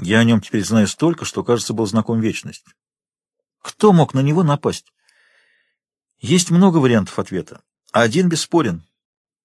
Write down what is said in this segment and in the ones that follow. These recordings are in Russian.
Я о нем теперь знаю столько, что, кажется, был знаком вечность. Кто мог на него напасть? Есть много вариантов ответа. Один бесспорен.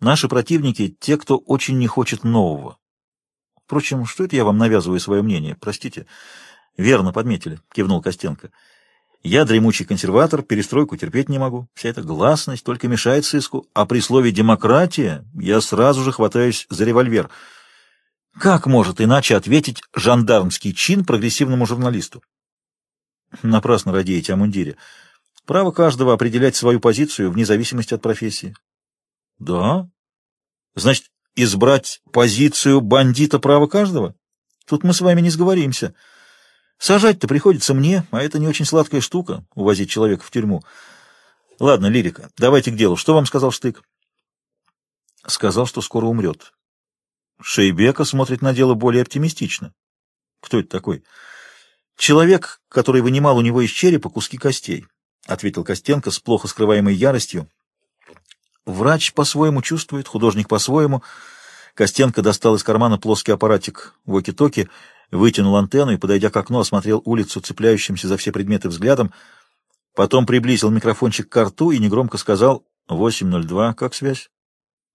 Наши противники — те, кто очень не хочет нового. Впрочем, что это я вам навязываю свое мнение? Простите. Верно подметили, кивнул Костенко. Я дремучий консерватор, перестройку терпеть не могу. Вся эта гласность только мешает сыску, а при слове «демократия» я сразу же хватаюсь за револьвер. Как может иначе ответить жандармский чин прогрессивному журналисту? Напрасно радеете о мундире. Право каждого определять свою позицию вне зависимости от профессии. Да? Значит, избрать позицию бандита право каждого? Тут мы с вами не сговоримся. Сажать-то приходится мне, а это не очень сладкая штука — увозить человека в тюрьму. Ладно, лирика, давайте к делу. Что вам сказал Штык? Сказал, что скоро умрет. Шейбека смотрит на дело более оптимистично. Кто это такой? Человек, который вынимал у него из черепа куски костей, — ответил Костенко с плохо скрываемой яростью. Врач по-своему чувствует, художник по-своему. Костенко достал из кармана плоский аппаратик воки-токи, вытянул антенну и, подойдя к окну, осмотрел улицу цепляющимся за все предметы взглядом. Потом приблизил микрофончик к рту и негромко сказал «802, как связь?»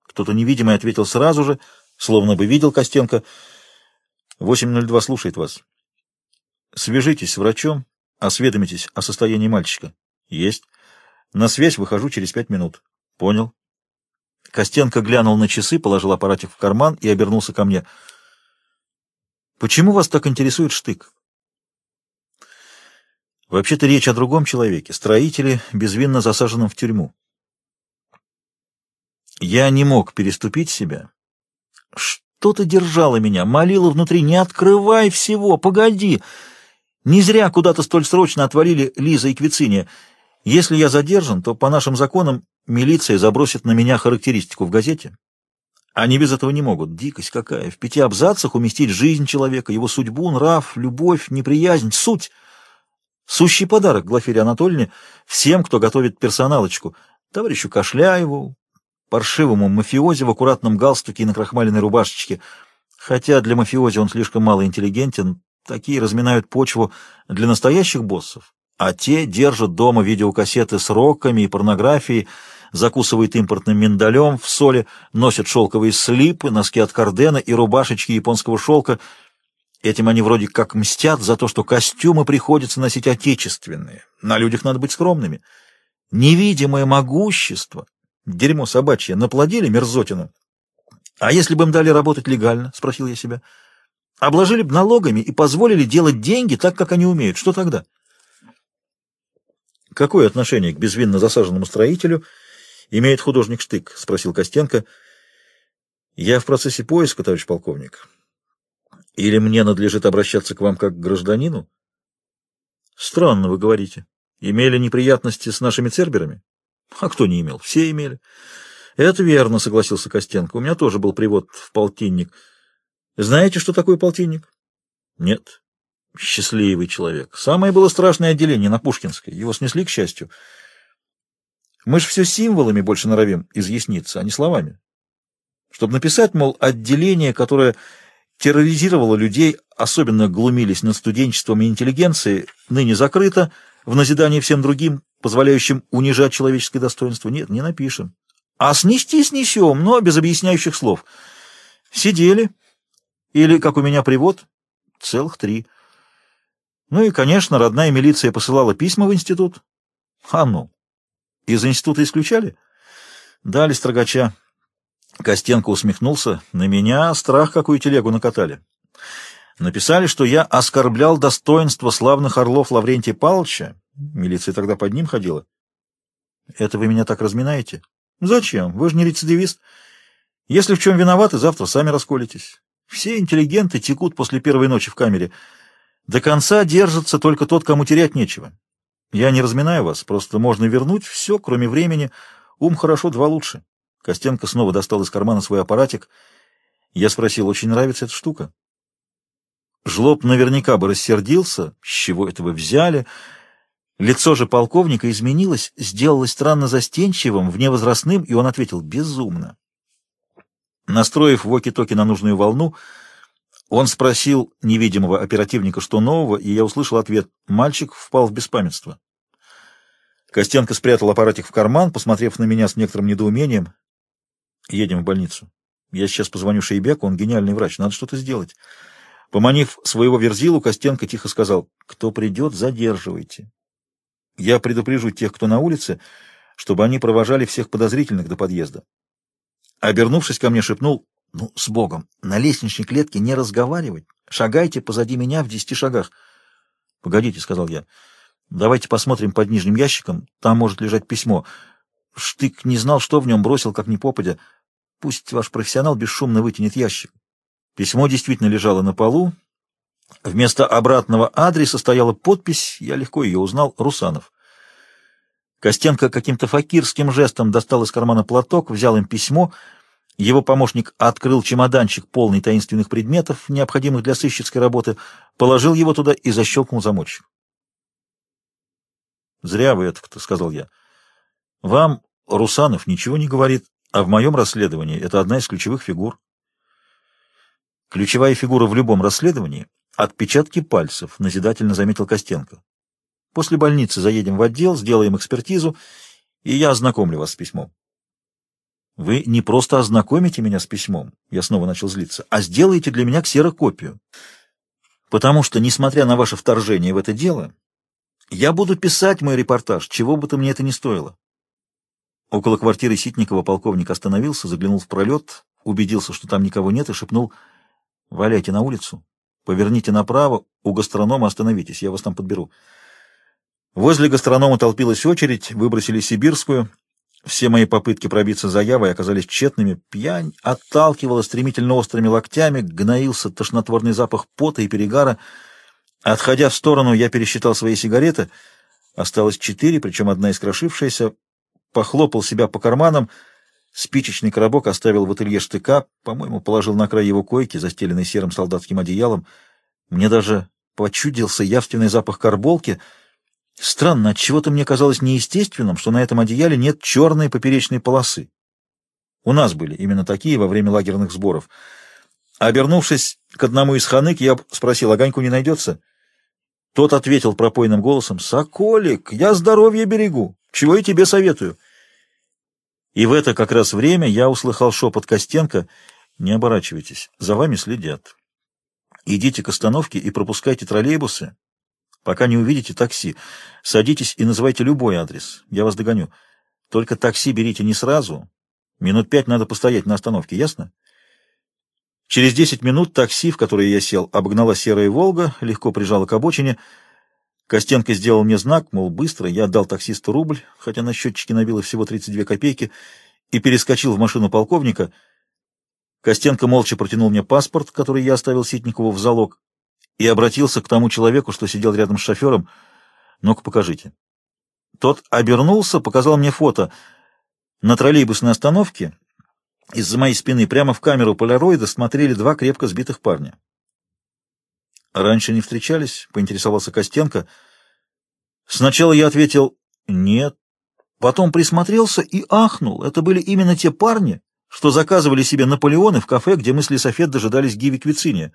Кто-то невидимый ответил сразу же, словно бы видел Костенко. «802 слушает вас. Свяжитесь с врачом, осведомитесь о состоянии мальчика». «Есть. На связь выхожу через пять минут». «Понял». Костенко глянул на часы, положил аппаратик в карман и обернулся ко мне. «Почему вас так интересует штык?» «Вообще-то речь о другом человеке, строителе, безвинно засаженном в тюрьму. Я не мог переступить себя. Что-то держало меня, молило внутри, не открывай всего, погоди. Не зря куда-то столь срочно отвалили Лиза и Квициния. Если я задержан, то по нашим законам милиция забросит на меня характеристику в газете. Они без этого не могут. Дикость какая. В пяти абзацах уместить жизнь человека, его судьбу, нрав, любовь, неприязнь, суть. Сущий подарок Глафире Анатольевне всем, кто готовит персоналочку. Товарищу Кашляеву, паршивому мафиози в аккуратном галстуке и на крахмаленной рубашечке. Хотя для мафиози он слишком мало интеллигентен, такие разминают почву для настоящих боссов а те держат дома видеокассеты с роками и порнографией, закусывают импортным миндалем в соли, носят шелковые слипы, носки от кардена и рубашечки японского шелка. Этим они вроде как мстят за то, что костюмы приходится носить отечественные. На людях надо быть скромными. Невидимое могущество, дерьмо собачье, наплодили мерзотину. А если бы им дали работать легально, спросил я себя, обложили бы налогами и позволили делать деньги так, как они умеют, что тогда? Какое отношение к безвинно засаженному строителю имеет художник Штык? — спросил Костенко. — Я в процессе поиска, товарищ полковник. Или мне надлежит обращаться к вам как к гражданину? — Странно вы говорите. Имели неприятности с нашими церберами? — А кто не имел? Все имели. — Это верно, — согласился Костенко. — У меня тоже был привод в полтинник. Знаете, что такое полтинник? — Нет. Счастливый человек. Самое было страшное отделение на Пушкинской. Его снесли, к счастью. Мы же все символами больше норовим изъясниться, а не словами. Чтобы написать, мол, отделение, которое терроризировало людей, особенно глумились над студенчеством и интеллигенцией, ныне закрыто, в назидание всем другим, позволяющим унижать человеческое достоинство. Нет, не напишем. А снести снесем, но без объясняющих слов. Сидели. Или, как у меня привод, целых три. Ну и, конечно, родная милиция посылала письма в институт. А ну, из института исключали? Дали строгача. Костенко усмехнулся. На меня страх какую телегу накатали. Написали, что я оскорблял достоинство славных орлов Лаврентия Павловича. Милиция тогда под ним ходила. Это вы меня так разминаете? Зачем? Вы же не рецидивист. Если в чем виноваты, завтра сами расколетесь. Все интеллигенты текут после первой ночи в камере. До конца держится только тот, кому терять нечего. Я не разминаю вас, просто можно вернуть все, кроме времени. Ум хорошо, два лучше. Костенко снова достал из кармана свой аппаратик. Я спросил, очень нравится эта штука? Жлоб наверняка бы рассердился, с чего это вы взяли. Лицо же полковника изменилось, сделалось странно застенчивым, вневозрастным, и он ответил «безумно». Настроив воки-токи на нужную волну, Он спросил невидимого оперативника, что нового, и я услышал ответ. Мальчик впал в беспамятство. Костенко спрятал аппаратик в карман, посмотрев на меня с некоторым недоумением. Едем в больницу. Я сейчас позвоню Шейбеку, он гениальный врач, надо что-то сделать. Поманив своего верзилу, Костенко тихо сказал, кто придет, задерживайте. Я предупрежу тех, кто на улице, чтобы они провожали всех подозрительных до подъезда. Обернувшись ко мне, шепнул, ну, с Богом, на лестничной клетке не разговаривать. Шагайте позади меня в десяти шагах. Погодите, — сказал я, — давайте посмотрим под нижним ящиком, там может лежать письмо. Штык не знал, что в нем, бросил, как ни попадя. Пусть ваш профессионал бесшумно вытянет ящик. Письмо действительно лежало на полу. Вместо обратного адреса стояла подпись, я легко ее узнал, Русанов. Костенко каким-то факирским жестом достал из кармана платок, взял им письмо. Его помощник открыл чемоданчик, полный таинственных предметов, необходимых для сыщицкой работы, положил его туда и защелкнул замочек. «Зря вы это-то», — сказал я. «Вам Русанов ничего не говорит, а в моем расследовании это одна из ключевых фигур». Ключевая фигура в любом расследовании — отпечатки пальцев, назидательно заметил Костенко. После больницы заедем в отдел, сделаем экспертизу, и я ознакомлю вас с письмом. Вы не просто ознакомите меня с письмом, я снова начал злиться, а сделаете для меня ксерокопию. Потому что, несмотря на ваше вторжение в это дело, я буду писать мой репортаж, чего бы то мне это ни стоило. Около квартиры Ситникова полковник остановился, заглянул в пролет, убедился, что там никого нет, и шепнул «Валяйте на улицу, поверните направо, у гастронома остановитесь, я вас там подберу». Возле гастронома толпилась очередь, выбросили сибирскую. Все мои попытки пробиться за Явой оказались тщетными. Пьянь отталкивала стремительно острыми локтями, гноился тошнотворный запах пота и перегара. Отходя в сторону, я пересчитал свои сигареты. Осталось четыре, причем одна искрошившаяся. Похлопал себя по карманам. Спичечный коробок оставил в ателье штыка, по-моему, положил на край его койки, застеленной серым солдатским одеялом. Мне даже почудился явственный запах карболки — Странно, от чего то мне казалось неестественным, что на этом одеяле нет черной поперечной полосы. У нас были именно такие во время лагерных сборов. Обернувшись к одному из ханык, я спросил, огоньку не найдется? Тот ответил пропойным голосом, «Соколик, я здоровье берегу, чего и тебе советую». И в это как раз время я услыхал шепот Костенко, «Не оборачивайтесь, за вами следят. Идите к остановке и пропускайте троллейбусы, Пока не увидите такси, садитесь и называйте любой адрес. Я вас догоню. Только такси берите не сразу. Минут пять надо постоять на остановке, ясно? Через десять минут такси, в которое я сел, обогнала серая «Волга», легко прижала к обочине. Костенко сделал мне знак, мол, быстро. Я отдал таксисту рубль, хотя на счетчике набило всего 32 копейки, и перескочил в машину полковника. Костенко молча протянул мне паспорт, который я оставил Ситникову в залог, и обратился к тому человеку, что сидел рядом с шофером. «Ну-ка, покажите». Тот обернулся, показал мне фото. На троллейбусной остановке из-за моей спины прямо в камеру полароида смотрели два крепко сбитых парня. «Раньше не встречались?» — поинтересовался Костенко. Сначала я ответил «нет». Потом присмотрелся и ахнул. Это были именно те парни, что заказывали себе Наполеоны в кафе, где мы с Лисофет дожидались Гиви Квициния.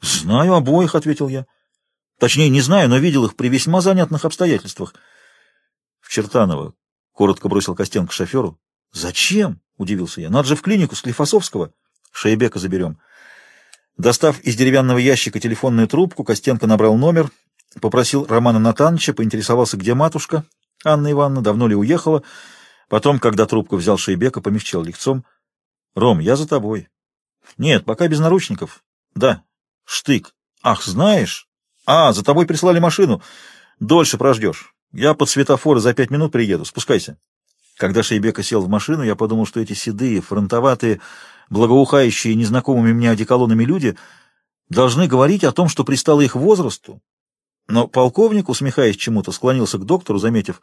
«Знаю обоих», — ответил я. «Точнее, не знаю, но видел их при весьма занятных обстоятельствах». «В Чертаново», — коротко бросил Костенко шоферу. «Зачем?» — удивился я. «Надо же в клинику Склифосовского. Шейбека заберем». Достав из деревянного ящика телефонную трубку, Костенко набрал номер, попросил Романа Натановича, поинтересовался, где матушка. Анна Ивановна давно ли уехала. Потом, когда трубку взял Шейбека, помягчал лицом. «Ром, я за тобой». «Нет, пока без наручников». «Да, Штык. Ах, знаешь? А, за тобой прислали машину. Дольше прождешь. Я под светофоры за пять минут приеду. Спускайся. Когда Шейбека сел в машину, я подумал, что эти седые, фронтоватые, благоухающие незнакомыми мне одеколонами люди должны говорить о том, что пристало их возрасту. Но полковник, усмехаясь чему-то, склонился к доктору, заметив,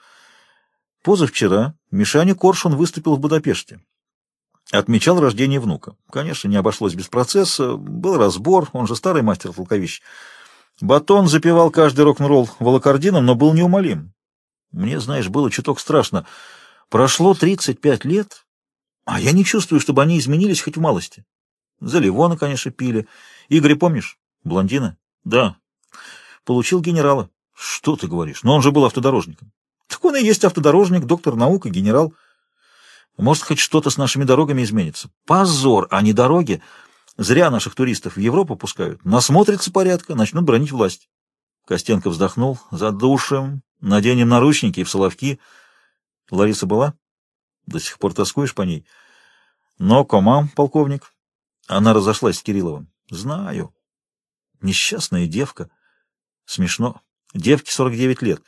«Позавчера Мишаня Коршун выступил в Будапеште. Отмечал рождение внука. Конечно, не обошлось без процесса. Был разбор, он же старый мастер толковищ. Батон запивал каждый рок-н-ролл волокордином, но был неумолим. Мне, знаешь, было чуток страшно. Прошло 35 лет, а я не чувствую, чтобы они изменились хоть в малости. За Ливона, конечно, пили, Игоря помнишь? Блондина? Да. Получил генерала. Что ты говоришь? Но он же был автодорожником. Так он и есть автодорожник, доктор наук и генерал. Может, хоть что-то с нашими дорогами изменится. Позор, а не дороги. Зря наших туристов в Европу пускают. Насмотрятся порядка, начнут бронить власть. Костенко вздохнул. Задушим. Наденем наручники и в соловки. Лариса была? До сих пор тоскуешь по ней? Но комам, полковник. Она разошлась с Кирилловым. Знаю. Несчастная девка. Смешно. Девке 49 лет.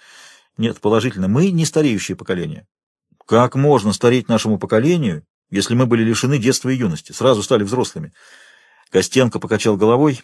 Нет, положительно, мы не стареющее поколение. Как можно стареть нашему поколению, если мы были лишены детства и юности, сразу стали взрослыми? Костенко покачал головой.